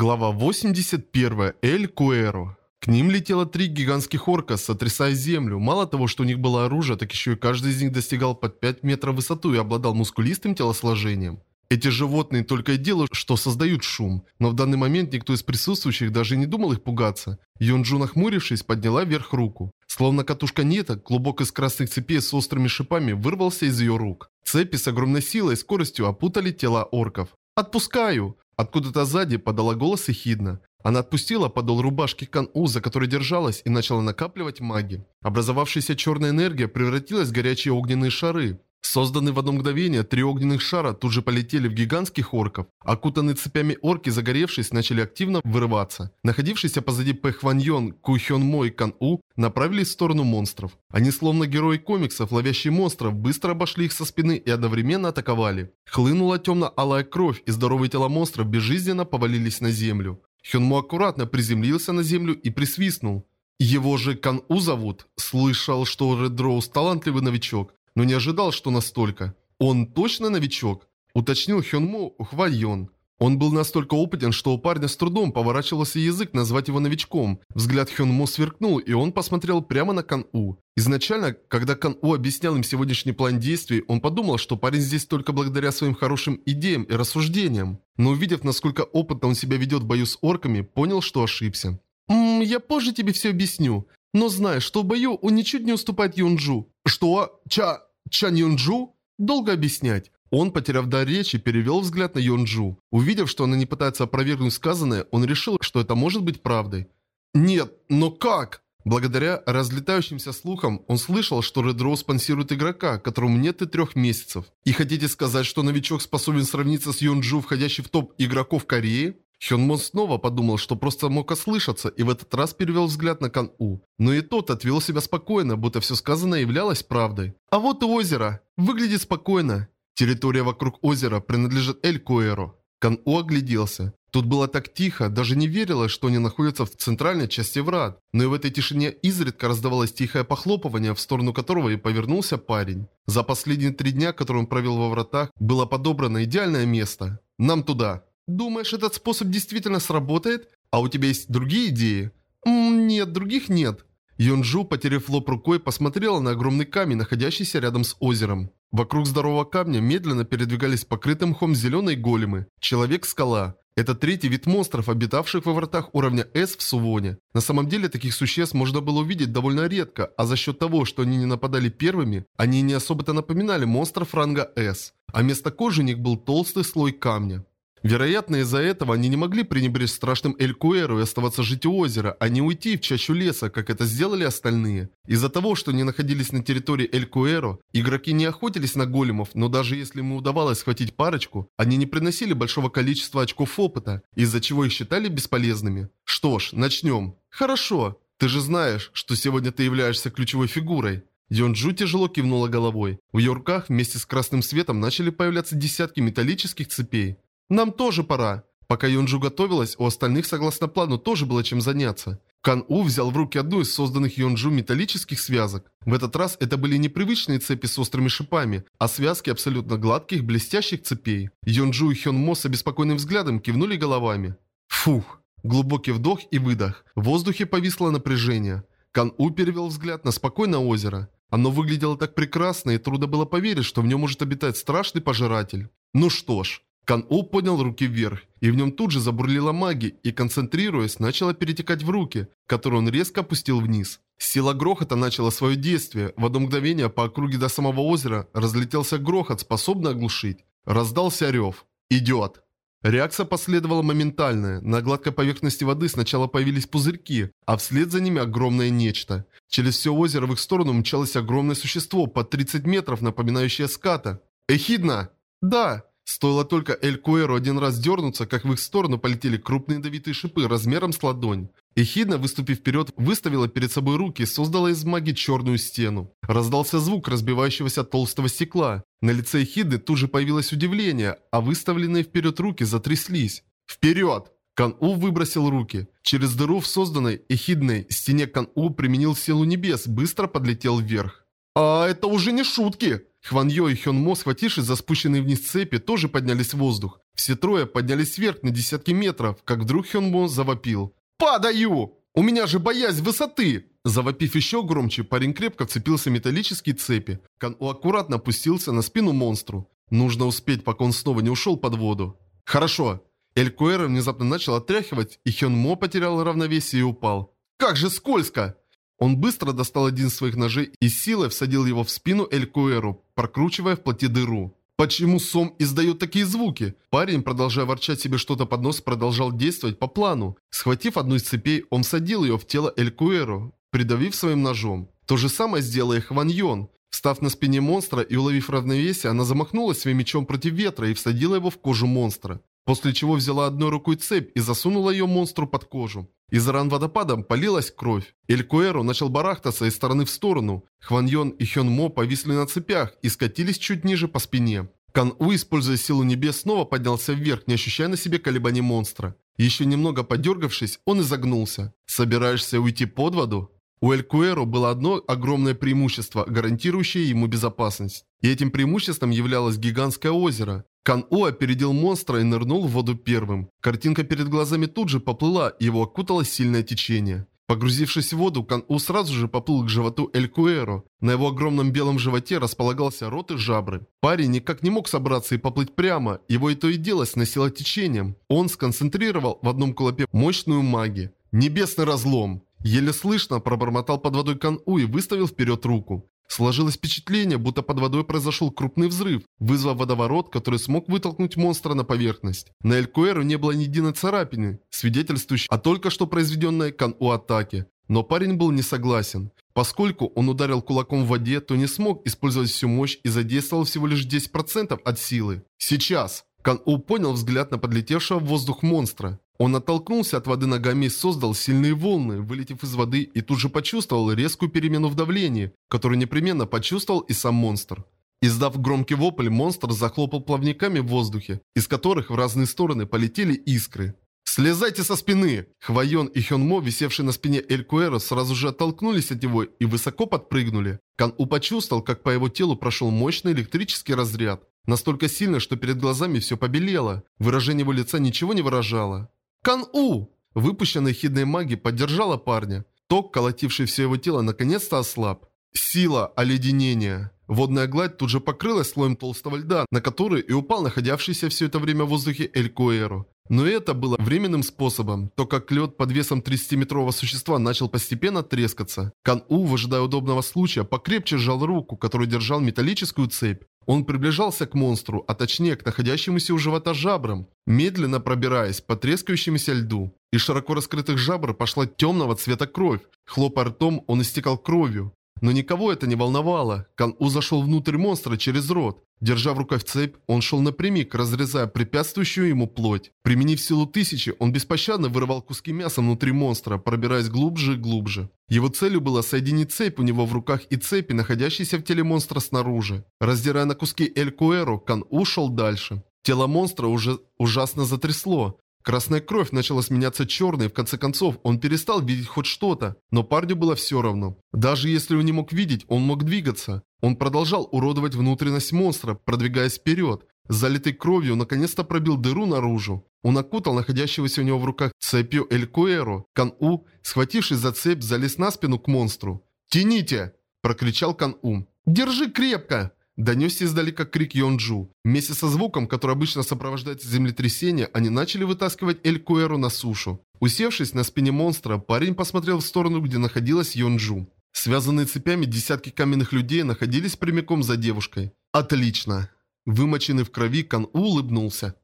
Глава 81. Эль Куэро. К ним летело три гигантских орка, сотрясая землю. Мало того, что у них было оружие, так еще и каждый из них достигал под 5 метров высоту и обладал мускулистым телосложением. Эти животные только и делают, что создают шум, но в данный момент никто из присутствующих даже не думал их пугаться. Йонджу, нахмурившись, подняла вверх руку. Словно катушка неток, клубок из красных цепей с острыми шипами вырвался из ее рук. Цепи с огромной силой и скоростью опутали тела орков. «Отпускаю!» Откуда-то сзади подала голос Эхидна. Она отпустила подол рубашки Кан-У, за которой держалась, и начала накапливать маги. Образовавшаяся черная энергия превратилась в горячие огненные шары. Созданные в одно мгновение три огненных шара тут же полетели в гигантских орков. Окутанные цепями орки, загоревшись, начали активно вырываться. Находившиеся позади Пэхваньон, Кухён Мо и Кан У направились в сторону монстров. Они, словно герои комиксов, ловящие монстров, быстро обошли их со спины и одновременно атаковали. Хлынула темно-алая кровь, и здоровые тела монстров безжизненно повалились на землю. Хёнмо аккуратно приземлился на землю и присвистнул. Его же Кан У зовут. Слышал, что Ред Роуз талантливый новичок но не ожидал, что настолько. Он точно новичок? Уточнил Хёнмо Хвайон. Он был настолько опытен, что у парня с трудом поворачивался язык назвать его новичком. Взгляд Хёнмо сверкнул, и он посмотрел прямо на Кан-У. Изначально, когда Кан-У объяснял им сегодняшний план действий, он подумал, что парень здесь только благодаря своим хорошим идеям и рассуждениям. Но увидев, насколько опытно он себя ведет в бою с орками, понял, что ошибся. «Ммм, я позже тебе все объясню. Но знай, что в бою он ничуть не уступает Юнджу». «Что? Ча...» Чан Юнджу? Долго объяснять. Он, потеряв дар речи, перевел взгляд на Йонджу. Увидев, что она не пытается опровергнуть сказанное, он решил, что это может быть правдой. «Нет, но как?» Благодаря разлетающимся слухам, он слышал, что Red Rose спонсирует игрока, которому нет и трех месяцев. И хотите сказать, что новичок способен сравниться с Йонджу, входящий в топ игроков Кореи? Хёнмон снова подумал, что просто мог ослышаться, и в этот раз перевел взгляд на Кан-У. Но и тот отвел себя спокойно, будто все сказанное являлось правдой. А вот и озеро. Выглядит спокойно. Территория вокруг озера принадлежит Эль-Куэро. Кан-У огляделся. Тут было так тихо, даже не верилось, что они находятся в центральной части врат. Но и в этой тишине изредка раздавалось тихое похлопывание, в сторону которого и повернулся парень. За последние три дня, которые он провел во вратах, было подобрано идеальное место. Нам туда. Думаешь, этот способ действительно сработает? А у тебя есть другие идеи? М нет, других нет. Йонджу, потеряв лоб рукой, посмотрела на огромный камень, находящийся рядом с озером. Вокруг здорового камня медленно передвигались покрытым мхом зеленые големы. Человек-скала. Это третий вид монстров, обитавших во вратах уровня S в Сувоне. На самом деле таких существ можно было увидеть довольно редко, а за счет того, что они не нападали первыми, они не особо-то напоминали монстров ранга S. А вместо кожи у них был толстый слой камня. Вероятно, из-за этого они не могли пренебречь страшным Эль-Куэру и оставаться жить у озера, а не уйти в чащу леса, как это сделали остальные. Из-за того, что они находились на территории Эль-Куэро, игроки не охотились на големов, но даже если им удавалось схватить парочку, они не приносили большого количества очков опыта, из-за чего их считали бесполезными. Что ж, начнем. Хорошо. Ты же знаешь, что сегодня ты являешься ключевой фигурой. Йонджу тяжело кивнула головой. В ее руках вместе с красным светом начали появляться десятки металлических цепей. Нам тоже пора. Пока Юнджу готовилась, у остальных, согласно плану, тоже было чем заняться. Кан У взял в руки одну из созданных Юнджу металлических связок. В этот раз это были непривычные цепи с острыми шипами, а связки абсолютно гладких, блестящих цепей. Юнджу и Хён Мо с обеспокоенным взглядом кивнули головами. Фух. Глубокий вдох и выдох. В воздухе повисло напряжение. Кан У перевел взгляд на спокойное озеро. Оно выглядело так прекрасно, и трудно было поверить, что в нем может обитать страшный пожиратель. Ну что ж, Кан-У поднял руки вверх, и в нем тут же забурлила магия, и, концентрируясь, начала перетекать в руки, которые он резко опустил вниз. Сила грохота начала свое действие. В одно мгновение по округе до самого озера разлетелся грохот, способный оглушить. Раздался рев. «Идет!» Реакция последовала моментальная. На гладкой поверхности воды сначала появились пузырьки, а вслед за ними огромное нечто. Через все озеро в их сторону мчалось огромное существо под 30 метров, напоминающее ската. «Эхидна!» «Да!» Стоило только Эль Куэру один раз дернуться, как в их сторону полетели крупные давитые шипы размером с ладонь. Эхидна, выступив вперед, выставила перед собой руки и создала из магии черную стену. Раздался звук разбивающегося толстого стекла. На лице Эхидны тут же появилось удивление, а выставленные вперед руки затряслись. «Вперед!» Кан-У выбросил руки. Через дыру в созданной Эхидной стене Кан-У применил силу небес, быстро подлетел вверх. «А это уже не шутки!» Хван Йо и Хён Мо, схватившись за спущенные вниз цепи, тоже поднялись в воздух. Все трое поднялись вверх на десятки метров, как вдруг Хёнмо завопил. «Падаю! У меня же боязнь высоты!» Завопив еще громче, парень крепко вцепился в металлические цепи. Кан-У аккуратно опустился на спину монстру. Нужно успеть, пока он снова не ушел под воду. «Хорошо». Эль Куэра внезапно начал отряхивать, и Хён Мо потерял равновесие и упал. «Как же скользко!» Он быстро достал один из своих ножей и силой всадил его в спину Эль Куэру, прокручивая в плоти дыру. Почему Сом издает такие звуки? Парень, продолжая ворчать себе что-то под нос, продолжал действовать по плану. Схватив одну из цепей, он всадил ее в тело Эль Куэру, придавив своим ножом. То же самое сделал и Хван Йон. Встав на спине монстра и уловив равновесие, она замахнулась своим мечом против ветра и всадила его в кожу монстра. После чего взяла одной рукой цепь и засунула ее монстру под кожу. Из ран водопадом полилась кровь. Эль Куэро начал барахтаться из стороны в сторону. Хван Йон и Хён Мо повисли на цепях и скатились чуть ниже по спине. Кан У, используя силу небес, снова поднялся вверх, не ощущая на себе колебаний монстра. Еще немного подергавшись, он изогнулся. «Собираешься уйти под воду?» У Эль Куэро было одно огромное преимущество, гарантирующее ему безопасность. И этим преимуществом являлось гигантское озеро. Кан-У опередил монстра и нырнул в воду первым. Картинка перед глазами тут же поплыла, его окутало сильное течение. Погрузившись в воду, Кан-У сразу же поплыл к животу Эль Куэро. На его огромном белом животе располагался рот и жабры. Парень никак не мог собраться и поплыть прямо, его и то и дело сносило течением. Он сконцентрировал в одном кулаке мощную магию. Небесный разлом. Еле слышно пробормотал под водой Кан-У и выставил вперед руку. Сложилось впечатление, будто под водой произошел крупный взрыв, вызвав водоворот, который смог вытолкнуть монстра на поверхность. На Элькуэру не было ни единой царапины, свидетельствующей о только что произведенной Кан-У атаке. Но парень был не согласен. Поскольку он ударил кулаком в воде, то не смог использовать всю мощь и задействовал всего лишь 10% от силы. Сейчас! Кан-У понял взгляд на подлетевшего в воздух монстра. Он оттолкнулся от воды ногами и создал сильные волны, вылетев из воды и тут же почувствовал резкую перемену в давлении, которую непременно почувствовал и сам монстр. Издав громкий вопль, монстр захлопал плавниками в воздухе, из которых в разные стороны полетели искры. «Слезайте со спины!» Хвайон и Хёнмо, висевшие на спине Эль Куэра, сразу же оттолкнулись от него и высоко подпрыгнули. Кан У почувствовал, как по его телу прошел мощный электрический разряд. Настолько сильно, что перед глазами все побелело. Выражение его лица ничего не выражало. «Кан-У!» Выпущенная хидной магией поддержала парня. Ток, колотивший все его тело, наконец-то ослаб. Сила оледенения. Водная гладь тут же покрылась слоем толстого льда, на который и упал находявшийся все это время в воздухе Эль Куэро. Но это было временным способом, то как лед под весом 30-метрового существа начал постепенно трескаться. Кан-У, выжидая удобного случая, покрепче сжал руку, которую держал металлическую цепь. Он приближался к монстру, а точнее к находящемуся у живота жабрам, медленно пробираясь по трескающемуся льду. Из широко раскрытых жабр пошла темного цвета кровь. Хлопая ртом, он истекал кровью. Но никого это не волновало. Кан-У зашел внутрь монстра через рот. Держа в руках цепь, он шел напрямик, разрезая препятствующую ему плоть. Применив силу тысячи, он беспощадно вырывал куски мяса внутри монстра, пробираясь глубже и глубже. Его целью было соединить цепь у него в руках и цепи, находящиеся в теле монстра снаружи. Раздирая на куски Эль Куэру, Кан ушел дальше. Тело монстра уже ужасно затрясло. Красная кровь начала сменяться черной, и в конце концов он перестал видеть хоть что-то, но парню было все равно. Даже если он не мог видеть, он мог двигаться. Он продолжал уродовать внутренность монстра, продвигаясь вперед. Залитый кровью, наконец-то пробил дыру наружу. Он окутал находящегося у него в руках цепью Эль Куэро. Кан-У, схватившись за цепь, залез на спину к монстру. «Тяните!» – прокричал Кан-У. «Держи крепко!» Донесся издалека крик Йонджу. Вместе со звуком, который обычно сопровождает землетрясение, они начали вытаскивать Эль Куэру на сушу. Усевшись на спине монстра, парень посмотрел в сторону, где находилась Йонджу. Связанные цепями десятки каменных людей находились прямиком за девушкой. Отлично. Вымоченный в крови, Кан улыбнулся.